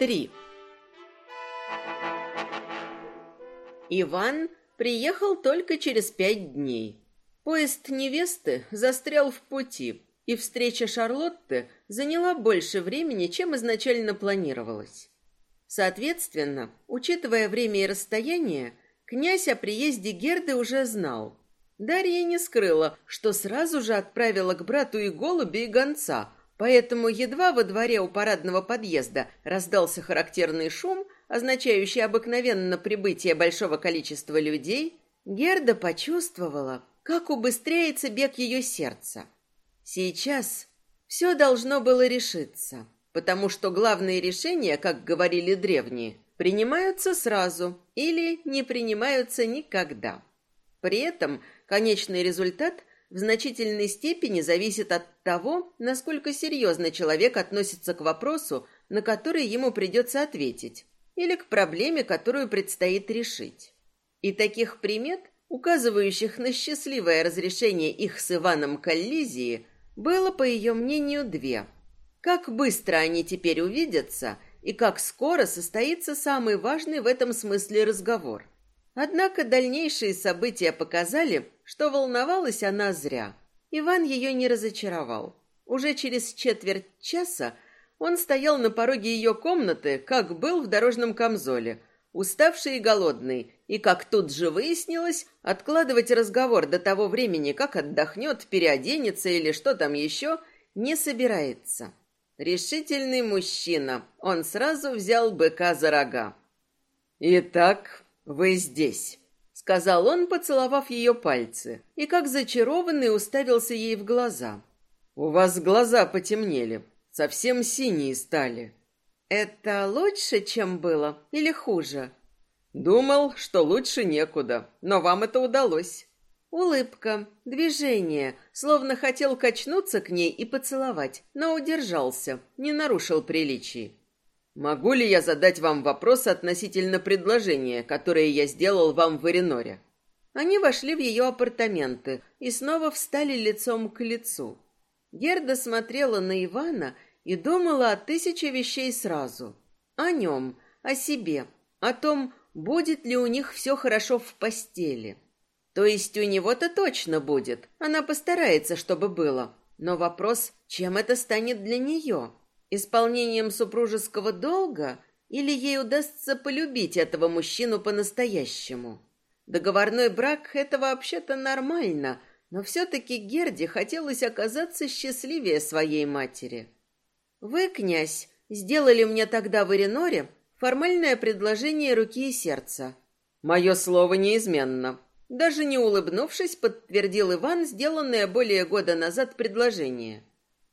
Три. Иван приехал только через пять дней. Поезд невесты застрял в пути, и встреча Шарлотты заняла больше времени, чем изначально планировалось. Соответственно, учитывая время и расстояние, князь о приезде Герды уже знал. Дарья не скрыла, что сразу же отправила к брату и голуби, и гонца – Поэтому едва во дворе у парадного подъезда раздался характерный шум, означающий обыкновенно прибытие большого количества людей, Герда почувствовала, как убыстряется бег ее сердца. Сейчас все должно было решиться, потому что главные решения, как говорили древние, принимаются сразу или не принимаются никогда. При этом конечный результат в значительной степени зависит от того, насколько серьезно человек относится к вопросу, на который ему придется ответить, или к проблеме, которую предстоит решить. И таких примет, указывающих на счастливое разрешение их с Иваном коллизии, было, по ее мнению, две. Как быстро они теперь увидятся и как скоро состоится самый важный в этом смысле разговор. Однако дальнейшие события показали, что волновалась она зря. Иван ее не разочаровал. Уже через четверть часа он стоял на пороге ее комнаты, как был в дорожном камзоле, уставший и голодный, и, как тут же выяснилось, откладывать разговор до того времени, как отдохнет, переоденется или что там еще, не собирается. Решительный мужчина, он сразу взял быка за рога. «Итак, вы здесь», — сказал он, поцеловав ее пальцы, и как зачарованный уставился ей в глаза. «У вас глаза потемнели, совсем синие стали». «Это лучше, чем было, или хуже?» «Думал, что лучше некуда, но вам это удалось». Улыбка, движение, словно хотел качнуться к ней и поцеловать, но удержался, не нарушил приличий. Могу ли я задать вам вопрос относительно предложения, которое я сделал вам в Эреноре? Они вошли в ее апартаменты и снова встали лицом к лицу. Герда смотрела на Ивана и думала о тысяче вещей сразу. О нем, о себе, о том, будет ли у них все хорошо в постели. То есть у него-то точно будет, она постарается, чтобы было. Но вопрос, чем это станет для нее? Исполнением супружеского долга или ей удастся полюбить этого мужчину по-настоящему? Договорной брак – это вообще-то нормально, но все-таки Герде хотелось оказаться счастливее своей матери. Вы, князь, сделали мне тогда в Иреноре формальное предложение руки и сердца. Мое слово неизменно. Даже не улыбнувшись, подтвердил Иван сделанное более года назад предложение.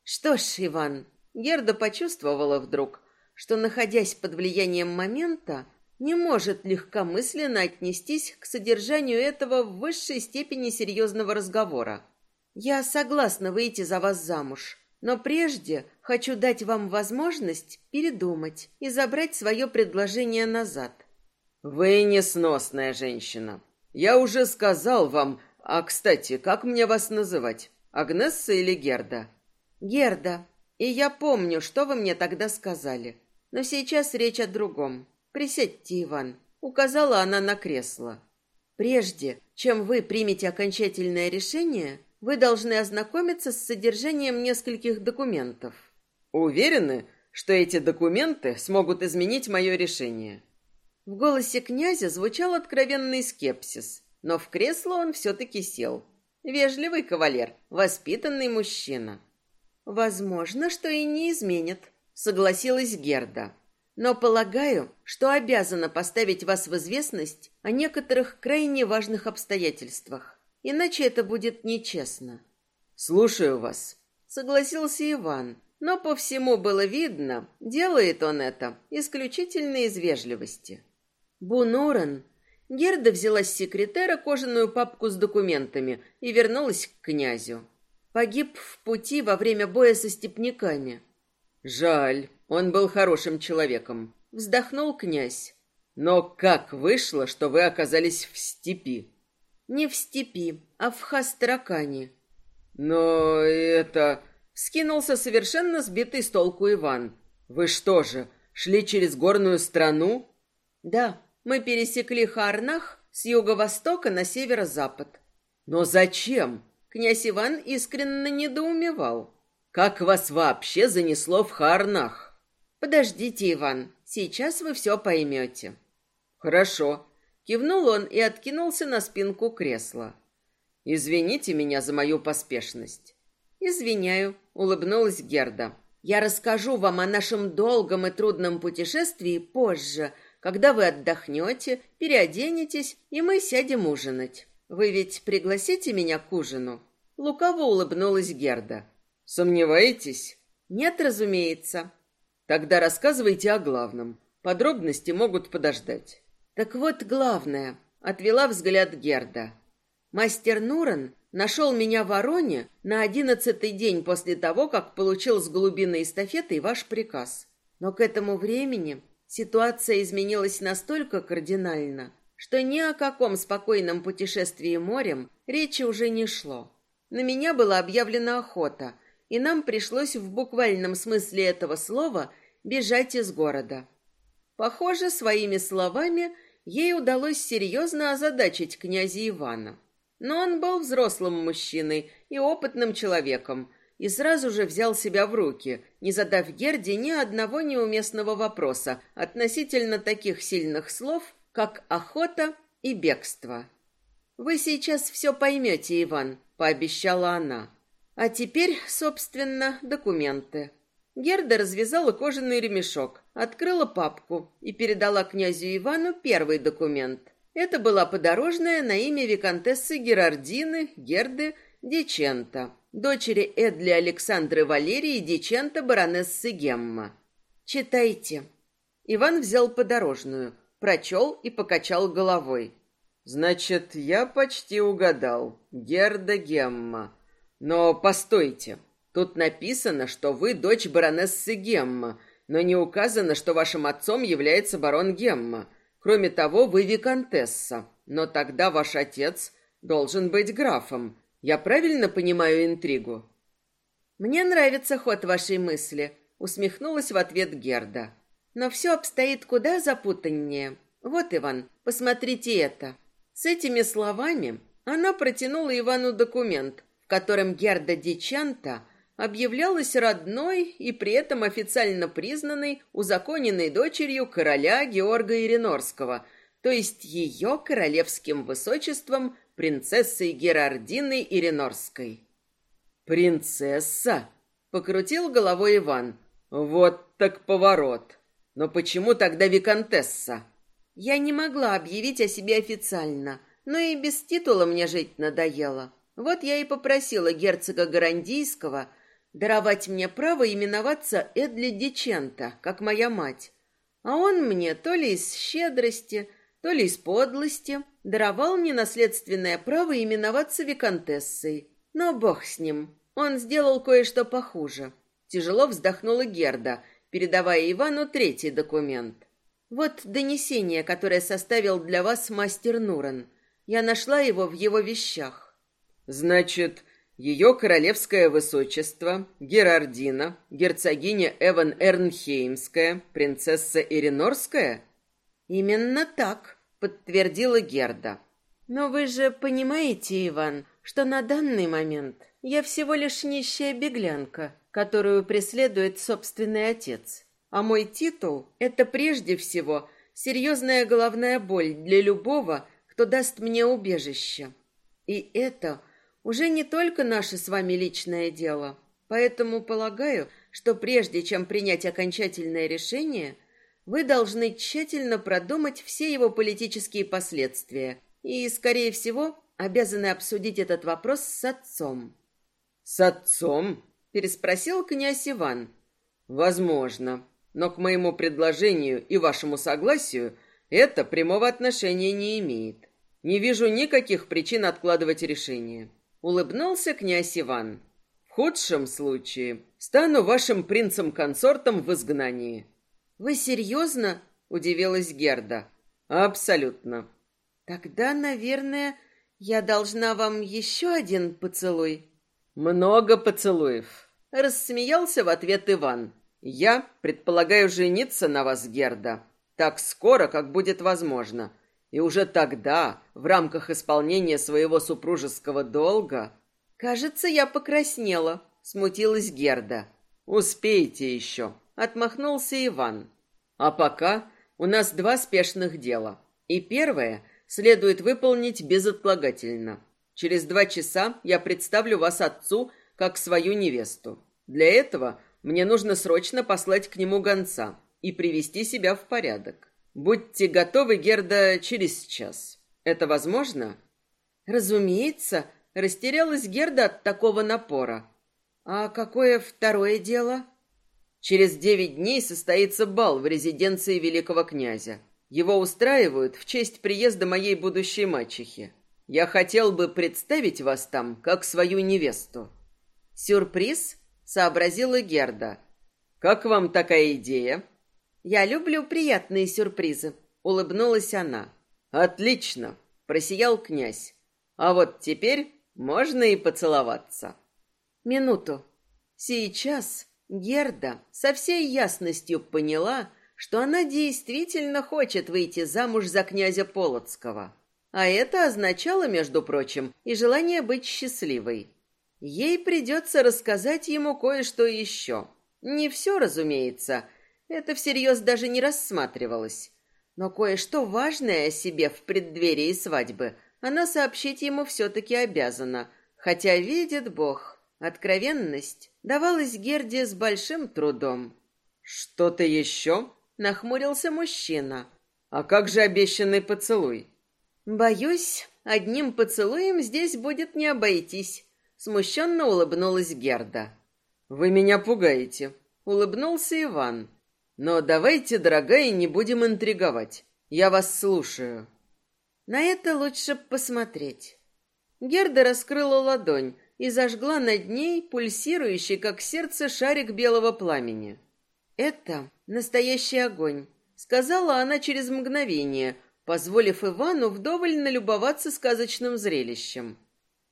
Что ж, Иван, Герда почувствовала вдруг, что, находясь под влиянием момента, не может легкомысленно отнестись к содержанию этого в высшей степени серьезного разговора. «Я согласна выйти за вас замуж, но прежде хочу дать вам возможность передумать и забрать свое предложение назад». «Вы несносная женщина. Я уже сказал вам... А, кстати, как мне вас называть? Агнесса или Герда?» «Герда», и я помню, что вы мне тогда сказали. Но сейчас речь о другом. Присядьте, Иван. Указала она на кресло. Прежде, чем вы примете окончательное решение, вы должны ознакомиться с содержанием нескольких документов. Уверены, что эти документы смогут изменить мое решение? В голосе князя звучал откровенный скепсис, но в кресло он все-таки сел. Вежливый кавалер, воспитанный мужчина. Возможно, что и не изменят, согласилась Герда. Но полагаю, что обязана поставить вас в известность о некоторых крайне важных обстоятельствах. Иначе это будет нечестно. Слушаю вас, согласился Иван. Но по всему было видно, делает он это исключительно из вежливости. Бунуран Герда взяла с секретера кожаную папку с документами и вернулась к князю. Погиб в пути во время боя со степняками. Жаль, он был хорошим человеком, вздохнул князь. Но как вышло, что вы оказались в степи? Не в степи, а в Хастракане. Но это... Скинулся совершенно сбитый с толку Иван. Вы что же, шли через горную страну? Да, мы пересекли Харнах с юго-востока на северо-запад. Но зачем? Князь Иван искренне недоумевал. Как вас вообще занесло в Харнах? Подождите, Иван, сейчас вы все поймете. Хорошо. Кивнул он и откинулся на спинку кресла. Извините меня за мою поспешность. Извиняю, улыбнулась Герда. Я расскажу вам о нашем долгом и трудном путешествии позже, когда вы отдохнете, переоденетесь, и мы сядем ужинать. Вы ведь пригласите меня к ужину? Лукаво улыбнулась Герда. Сомневаетесь? Нет, разумеется. Тогда рассказывайте о главном. Подробности могут подождать. Так вот главное, отвела взгляд Герда. Мастер Нуран нашел меня в Вороне на одиннадцатый день после того, как получил с глубины эстафеты ваш приказ. Но к этому времени ситуация изменилась настолько кардинально, что ни о каком спокойном путешествии морем речи уже не шло. На меня была объявлена охота, и нам пришлось в буквальном смысле этого слова бежать из города. Похоже, своими словами ей удалось серьезно озадачить князя Ивана. Но он был взрослым мужчиной и опытным человеком, и сразу же взял себя в руки, не задав Герде ни одного неуместного вопроса относительно таких сильных слов, как охота и бегство. «Вы сейчас все поймете, Иван», — пообещала она. «А теперь, собственно, документы». Герда развязала кожаный ремешок, открыла папку и передала князю Ивану первый документ. Это была подорожная на имя виконтессы Герардины Герды Дичента, дочери Эдли Александры Валерии Дичента баронессы Гемма. «Читайте». Иван взял подорожную — прочел и покачал головой. Значит, я почти угадал. Герда Гемма. Но постойте. Тут написано, что вы дочь баронессы Гемма, но не указано, что вашим отцом является барон Гемма. Кроме того, вы виконтесса. Но тогда ваш отец должен быть графом. Я правильно понимаю интригу? Мне нравится ход вашей мысли, усмехнулась в ответ Герда. Но все обстоит куда запутаннее. Вот, Иван, посмотрите это. С этими словами она протянула Ивану документ, в котором Герда Дичанта объявлялась родной и при этом официально признанной узаконенной дочерью короля Георга Иринорского, то есть ее королевским высочеством принцессой Герардиной Иринорской. «Принцесса?» — покрутил головой Иван. «Вот так поворот!» Но почему тогда виконтесса? Я не могла объявить о себе официально, но и без титула мне жить надоело. Вот я и попросила герцога Гарандийского даровать мне право именоваться Эдли Дичента, как моя мать. А он мне то ли из щедрости, то ли из подлости даровал мне наследственное право именоваться виконтессой. Но бог с ним, он сделал кое-что похуже. Тяжело вздохнула Герда — передавая Ивану третий документ. Вот донесение, которое составил для вас мастер Нуран. Я нашла его в его вещах. Значит, ее королевское высочество Герардина, герцогиня Эван Эрнхеймская, принцесса Иринорская? Именно так, подтвердила Герда. Но вы же понимаете, Иван, что на данный момент я всего лишь нищая беглянка, которую преследует собственный отец. А мой титул — это прежде всего серьезная головная боль для любого, кто даст мне убежище. И это уже не только наше с вами личное дело. Поэтому полагаю, что прежде чем принять окончательное решение, вы должны тщательно продумать все его политические последствия и, скорее всего, обязаны обсудить этот вопрос с отцом. С отцом? переспросил князь Иван. Возможно, но к моему предложению и вашему согласию это прямого отношения не имеет. Не вижу никаких причин откладывать решение. Улыбнулся князь Иван. В худшем случае стану вашим принцем-консортом в изгнании. Вы серьезно? Удивилась Герда. Абсолютно. Тогда, наверное, я должна вам еще один поцелуй. Много поцелуев. Рассмеялся в ответ Иван. Я предполагаю жениться на вас, Герда, так скоро, как будет возможно. И уже тогда, в рамках исполнения своего супружеского долга... Кажется, я покраснела, смутилась Герда. Успейте еще, отмахнулся Иван. А пока у нас два спешных дела. И первое следует выполнить безотлагательно. Через два часа я представлю вас отцу как свою невесту. Для этого мне нужно срочно послать к нему гонца и привести себя в порядок. Будьте готовы, Герда, через час. Это возможно? Разумеется, растерялась Герда от такого напора. А какое второе дело? Через девять дней состоится бал в резиденции великого князя. Его устраивают в честь приезда моей будущей мачехи. Я хотел бы представить вас там как свою невесту. Сюрприз? Сообразила Герда. Как вам такая идея? Я люблю приятные сюрпризы, улыбнулась она. Отлично, просиял князь. А вот теперь можно и поцеловаться. Минуту. Сейчас Герда со всей ясностью поняла, что она действительно хочет выйти замуж за князя Полоцкого. А это означало, между прочим, и желание быть счастливой. Ей придется рассказать ему кое-что еще. Не все, разумеется, это всерьез даже не рассматривалось. Но кое-что важное о себе в преддверии свадьбы она сообщить ему все-таки обязана, хотя, видит Бог, откровенность давалась Герде с большим трудом. «Что-то еще?» — нахмурился мужчина. «А как же обещанный поцелуй?» «Боюсь, одним поцелуем здесь будет не обойтись», — смущенно улыбнулась Герда. «Вы меня пугаете», — улыбнулся Иван. Но давайте, дорогая, не будем интриговать. Я вас слушаю. На это лучше посмотреть. Герда раскрыла ладонь и зажгла над ней пульсирующий, как сердце, шарик белого пламени. Это настоящий огонь, сказала она через мгновение, позволив Ивану вдоволь налюбоваться сказочным зрелищем.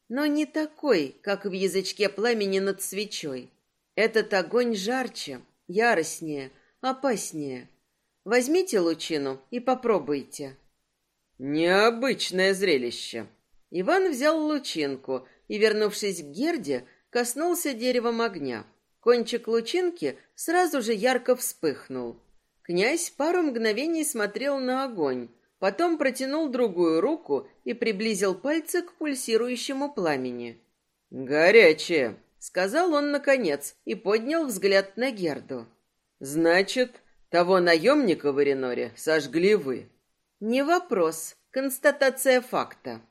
Но не такой, как в язычке пламени над свечой. Этот огонь жарче, яростнее, опаснее. Возьмите лучину и попробуйте. Необычное зрелище. Иван взял лучинку и, вернувшись к Герде, коснулся деревом огня. Кончик лучинки сразу же ярко вспыхнул. Князь пару мгновений смотрел на огонь, потом протянул другую руку и приблизил пальцы к пульсирующему пламени. «Горячее», — сказал он наконец и поднял взгляд на Герду. Значит, того наемника в Иреноре сожгли вы? Не вопрос, констатация факта.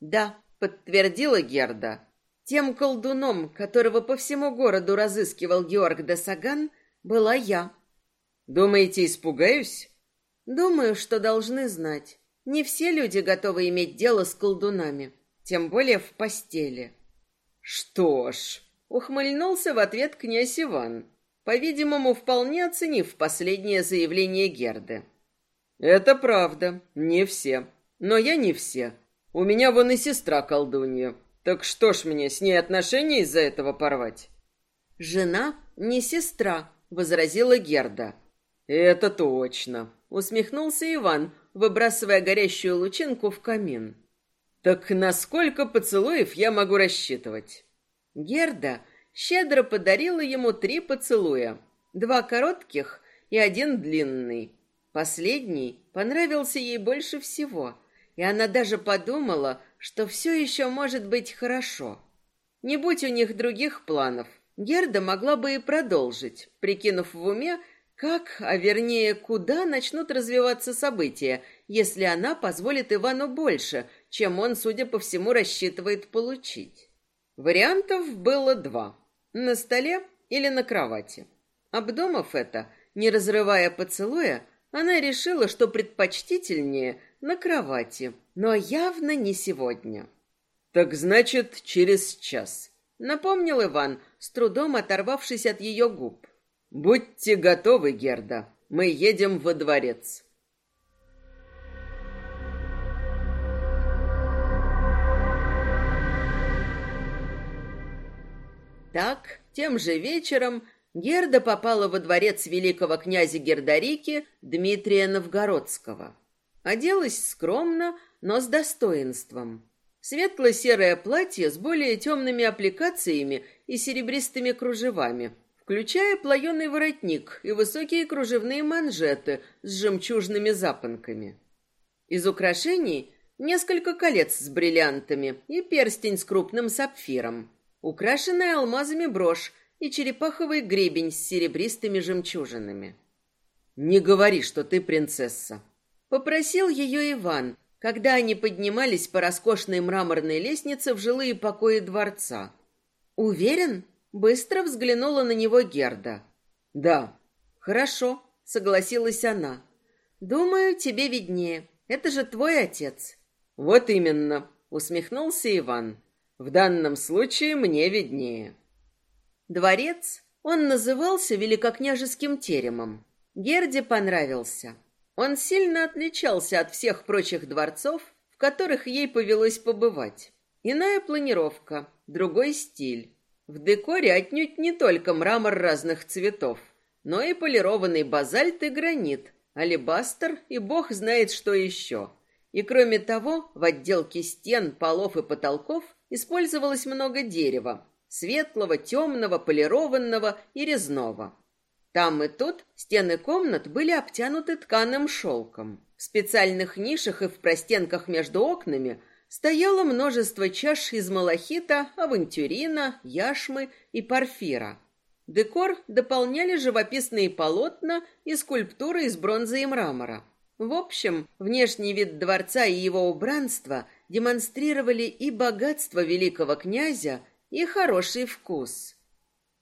Да, подтвердила Герда. Тем колдуном, которого по всему городу разыскивал Георг де Саган, была я. Думаете, испугаюсь? Думаю, что должны знать. Не все люди готовы иметь дело с колдунами, тем более в постели. Что ж, ухмыльнулся в ответ князь Иван по-видимому, вполне оценив последнее заявление Герды. «Это правда, не все. Но я не все. У меня вон и сестра колдунья. Так что ж мне с ней отношения из-за этого порвать?» «Жена не сестра», — возразила Герда. «Это точно», — усмехнулся Иван, выбрасывая горящую лучинку в камин. «Так насколько поцелуев я могу рассчитывать?» Герда щедро подарила ему три поцелуя, два коротких и один длинный. Последний понравился ей больше всего, и она даже подумала, что все еще может быть хорошо. Не будь у них других планов, Герда могла бы и продолжить, прикинув в уме, как, а вернее, куда начнут развиваться события, если она позволит Ивану больше, чем он, судя по всему, рассчитывает получить. Вариантов было два на столе или на кровати. Обдумав это, не разрывая поцелуя, она решила, что предпочтительнее на кровати, но явно не сегодня. Так значит, через час, напомнил Иван, с трудом оторвавшись от ее губ. Будьте готовы, Герда. Мы едем во дворец. Так, тем же вечером Герда попала во дворец великого князя Гердарики Дмитрия Новгородского. Оделась скромно, но с достоинством. Светло-серое платье с более темными аппликациями и серебристыми кружевами, включая плаеный воротник и высокие кружевные манжеты с жемчужными запонками. Из украшений несколько колец с бриллиантами и перстень с крупным сапфиром, украшенная алмазами брошь и черепаховый гребень с серебристыми жемчужинами. «Не говори, что ты принцесса», — попросил ее Иван, когда они поднимались по роскошной мраморной лестнице в жилые покои дворца. «Уверен?» — быстро взглянула на него Герда. «Да». «Хорошо», — согласилась она. «Думаю, тебе виднее. Это же твой отец». «Вот именно», — усмехнулся Иван. «В данном случае мне виднее». Дворец, он назывался Великокняжеским теремом. Герде понравился. Он сильно отличался от всех прочих дворцов, в которых ей повелось побывать. Иная планировка, другой стиль. В декоре отнюдь не только мрамор разных цветов, но и полированный базальт и гранит, алебастр и бог знает что еще. И кроме того, в отделке стен, полов и потолков использовалось много дерева, светлого, темного, полированного и резного. Там и тут стены комнат были обтянуты тканым шелком. В специальных нишах и в простенках между окнами стояло множество чаш из малахита, авантюрина, яшмы и порфира. Декор дополняли живописные полотна и скульптуры из бронзы и мрамора. В общем, внешний вид дворца и его убранство демонстрировали и богатство великого князя, и хороший вкус.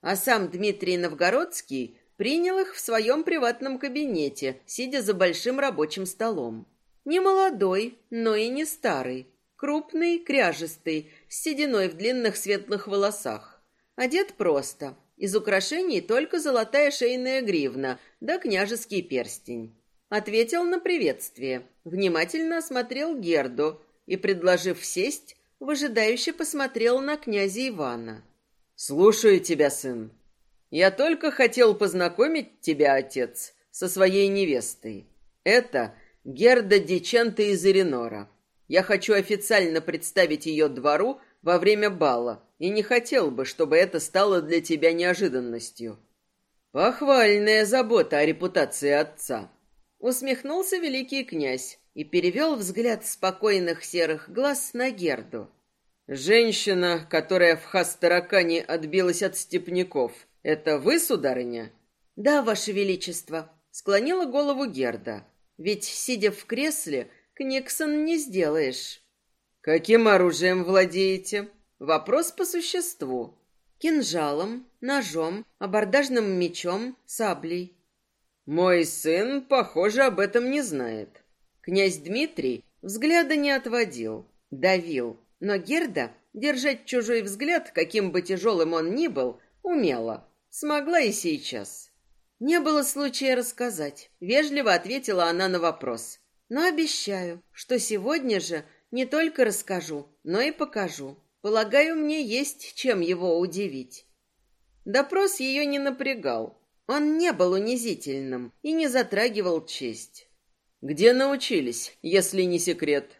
А сам Дмитрий Новгородский принял их в своем приватном кабинете, сидя за большим рабочим столом. Не молодой, но и не старый. Крупный, кряжестый, с сединой в длинных светлых волосах. Одет просто. Из украшений только золотая шейная гривна, да княжеский перстень. Ответил на приветствие, внимательно осмотрел Герду и, предложив сесть, выжидающе посмотрел на князя Ивана. «Слушаю тебя, сын. Я только хотел познакомить тебя, отец, со своей невестой. Это Герда Дичанта из Иринора. Я хочу официально представить ее двору во время бала, и не хотел бы, чтобы это стало для тебя неожиданностью. Похвальная забота о репутации отца». Усмехнулся великий князь, и перевел взгляд спокойных серых глаз на Герду. «Женщина, которая в Хастаракане отбилась от степняков, это вы, сударыня?» «Да, ваше величество», — склонила голову Герда. «Ведь, сидя в кресле, Книксон не сделаешь». «Каким оружием владеете?» «Вопрос по существу. Кинжалом, ножом, абордажным мечом, саблей». «Мой сын, похоже, об этом не знает». Князь Дмитрий взгляда не отводил, давил, но Герда держать чужой взгляд, каким бы тяжелым он ни был, умела. Смогла и сейчас. Не было случая рассказать. Вежливо ответила она на вопрос. Но обещаю, что сегодня же не только расскажу, но и покажу. Полагаю, мне есть чем его удивить. Допрос ее не напрягал. Он не был унизительным и не затрагивал честь. Где научились, если не секрет?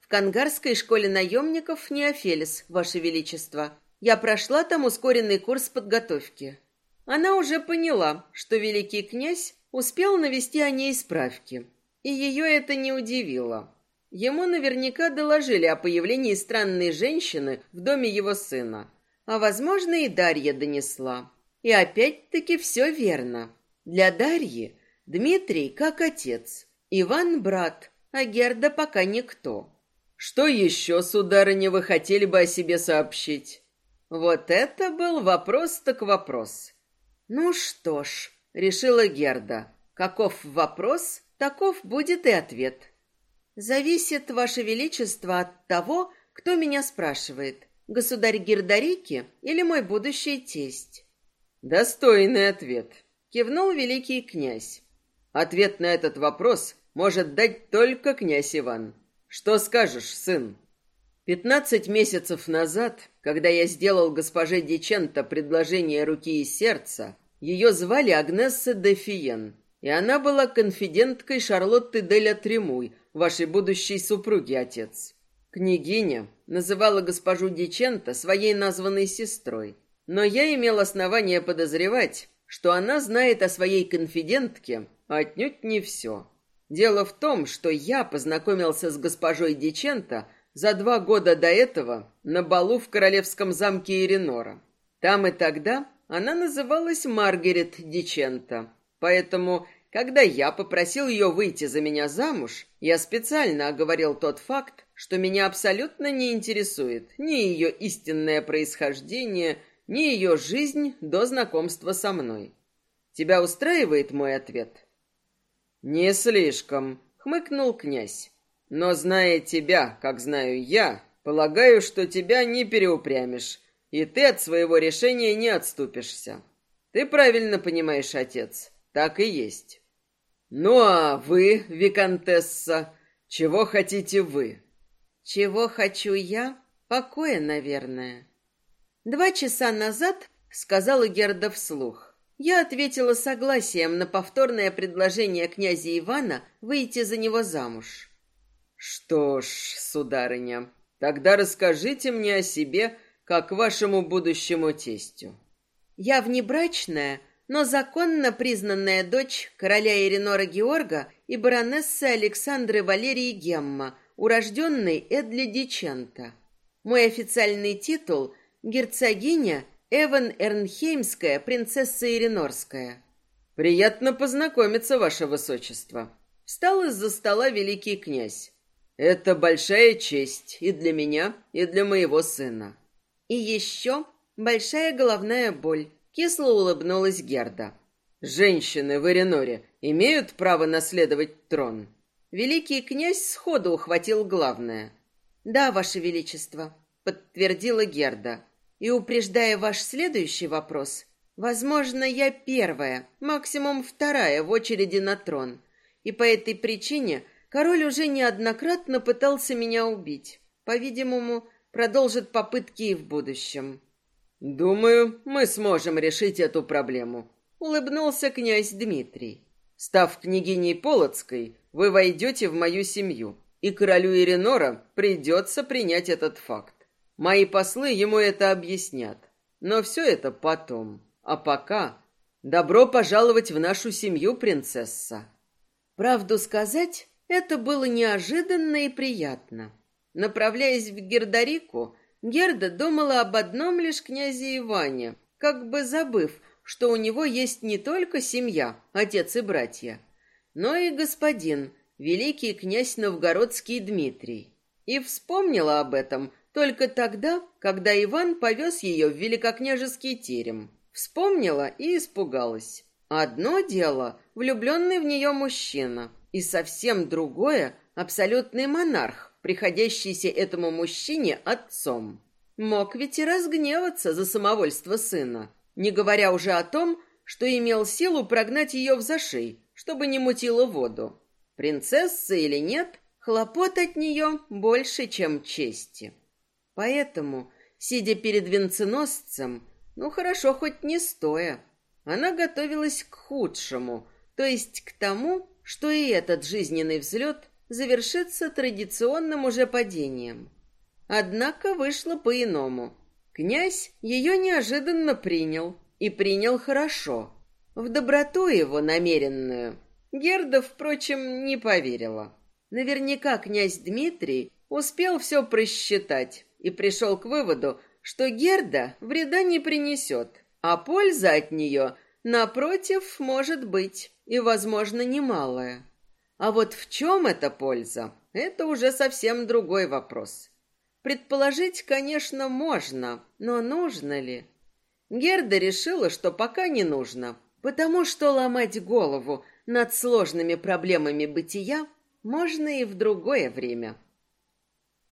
В Кангарской школе наемников Неофелис, Ваше Величество. Я прошла там ускоренный курс подготовки. Она уже поняла, что великий князь успел навести о ней справки. И ее это не удивило. Ему наверняка доложили о появлении странной женщины в доме его сына. А, возможно, и Дарья донесла. И опять-таки все верно. Для Дарьи Дмитрий как отец – Иван брат, а Герда пока никто. Что еще, сударыня, вы хотели бы о себе сообщить? Вот это был вопрос так вопрос. Ну что ж, решила Герда. Каков вопрос, таков будет и ответ. Зависит, Ваше Величество, от того, кто меня спрашивает. Государь Гердарики или мой будущий тесть? Достойный ответ. Кивнул великий князь. Ответ на этот вопрос может дать только князь Иван. Что скажешь, сын? Пятнадцать месяцев назад, когда я сделал госпоже Диченто предложение руки и сердца, Ее звали Агнесса де Фиен, и она была конфиденткой Шарлотты де ля Тремуй, вашей будущей супруги, отец. Княгиня называла госпожу Дичента своей названной сестрой, но я имел основание подозревать, что она знает о своей конфидентке отнюдь не все. Дело в том, что я познакомился с госпожой Дичента за два года до этого на балу в королевском замке Иринора. Там и тогда она называлась Маргарет Дичента, поэтому когда я попросил ее выйти за меня замуж, я специально оговорил тот факт, что меня абсолютно не интересует ни ее истинное происхождение, ни ее жизнь до знакомства со мной. Тебя устраивает мой ответ? Не слишком, хмыкнул князь. Но зная тебя, как знаю я, полагаю, что тебя не переупрямишь, и ты от своего решения не отступишься. Ты правильно понимаешь, отец. Так и есть. Ну а вы, виконтесса, чего хотите вы? Чего хочу я? Покоя, наверное. Два часа назад, сказала Герда вслух, я ответила согласием на повторное предложение князя Ивана выйти за него замуж. Что ж, сударыня, тогда расскажите мне о себе, как вашему будущему тестю. Я внебрачная, но законно признанная дочь короля Иринора Георга и баронессы Александры Валерии Гемма, урожденной Эдли Дичента. Мой официальный титул – герцогиня Эван Эрнхеймская, принцесса Иринорская. «Приятно познакомиться, ваше высочество». Встал из-за стола великий князь. «Это большая честь и для меня, и для моего сына». «И еще большая головная боль», Кисло улыбнулась Герда. Женщины в Эреноре имеют право наследовать трон. Великий князь сходу ухватил главное. Да, ваше величество, подтвердила Герда. И упреждая ваш следующий вопрос, возможно, я первая, максимум вторая в очереди на трон. И по этой причине король уже неоднократно пытался меня убить. По-видимому, продолжит попытки и в будущем. «Думаю, мы сможем решить эту проблему», — улыбнулся князь Дмитрий. «Став княгиней Полоцкой, вы войдете в мою семью, и королю Иринора придется принять этот факт. Мои послы ему это объяснят. Но все это потом. А пока добро пожаловать в нашу семью, принцесса». Правду сказать, это было неожиданно и приятно. Направляясь в Гердарику, Герда думала об одном лишь князе Иване, как бы забыв, что у него есть не только семья, отец и братья, но и господин, великий князь Новгородский Дмитрий. И вспомнила об этом только тогда, когда Иван повез ее в великокняжеский терем. Вспомнила и испугалась. Одно дело — влюбленный в нее мужчина, и совсем другое — абсолютный монарх, приходящийся этому мужчине отцом. Мог ведь и разгневаться за самовольство сына, не говоря уже о том, что имел силу прогнать ее в зашей, чтобы не мутила воду. Принцесса или нет, хлопот от нее больше, чем чести. Поэтому, сидя перед венценосцем, ну хорошо, хоть не стоя, она готовилась к худшему, то есть к тому, что и этот жизненный взлет завершится традиционным уже падением. Однако вышло по-иному. Князь ее неожиданно принял, и принял хорошо. В доброту его намеренную Герда, впрочем, не поверила. Наверняка князь Дмитрий успел все просчитать и пришел к выводу, что Герда вреда не принесет, а польза от нее, напротив, может быть, и, возможно, немалая. А вот в чем эта польза, это уже совсем другой вопрос. Предположить, конечно, можно, но нужно ли? Герда решила, что пока не нужно, потому что ломать голову над сложными проблемами бытия можно и в другое время.